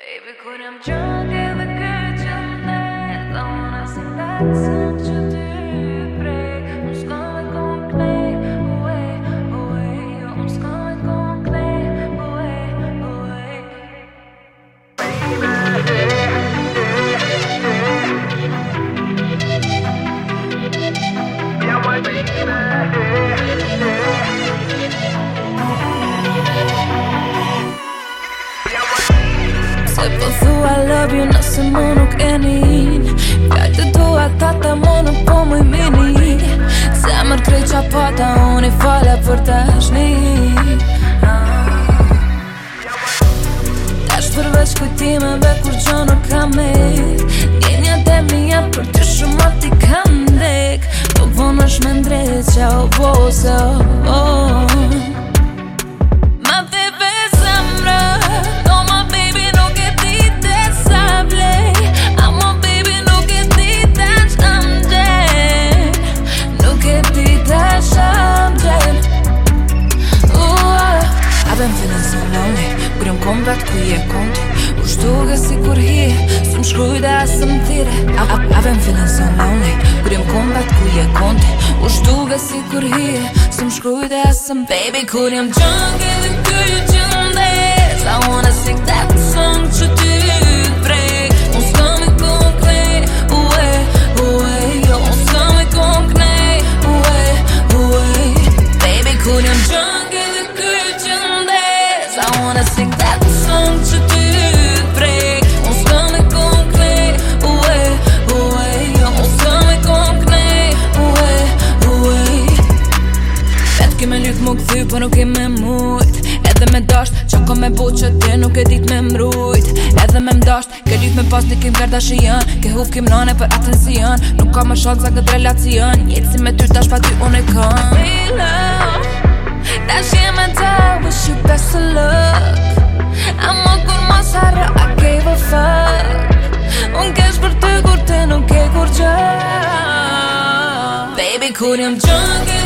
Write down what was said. Baby, could I'm drunk in the kitchen, I wanna sing that song to you. Se po thua love you nëse më nuk e njën Pjallë të tua tata më nuk po më i mini Se mërë krej qa pata unë i falja për të shni ah. Tash përveç kujtime dhe kur gjo nuk kam me kërkon U shtu ga si kur hi Së më shkruj dhe asë më thire A, a, a vem fina së më lonely jem kombat ku je konti U shtu ga si kur hi Së më shkruj dhe asë më Baby, Kur jem junk Edhe në kërju junk ke me lyth më këthy, për po nuk ke me mujt Edhe me dasht, që ka me bu që ti nuk e dit me mrujt Edhe me mdasht, ke lyth me pas të kem garda shë jën Ke huf kem nane për atensian Nuk ka më shokë za këtë relacion Jetë si me ty tash pa ty unë e kam Me love, tash jem e ta Wish you best of luck më kur ma sara, I gave a fuck Unë kesh për ty kur ti nuk e kur që Baby, kur jëm gjënë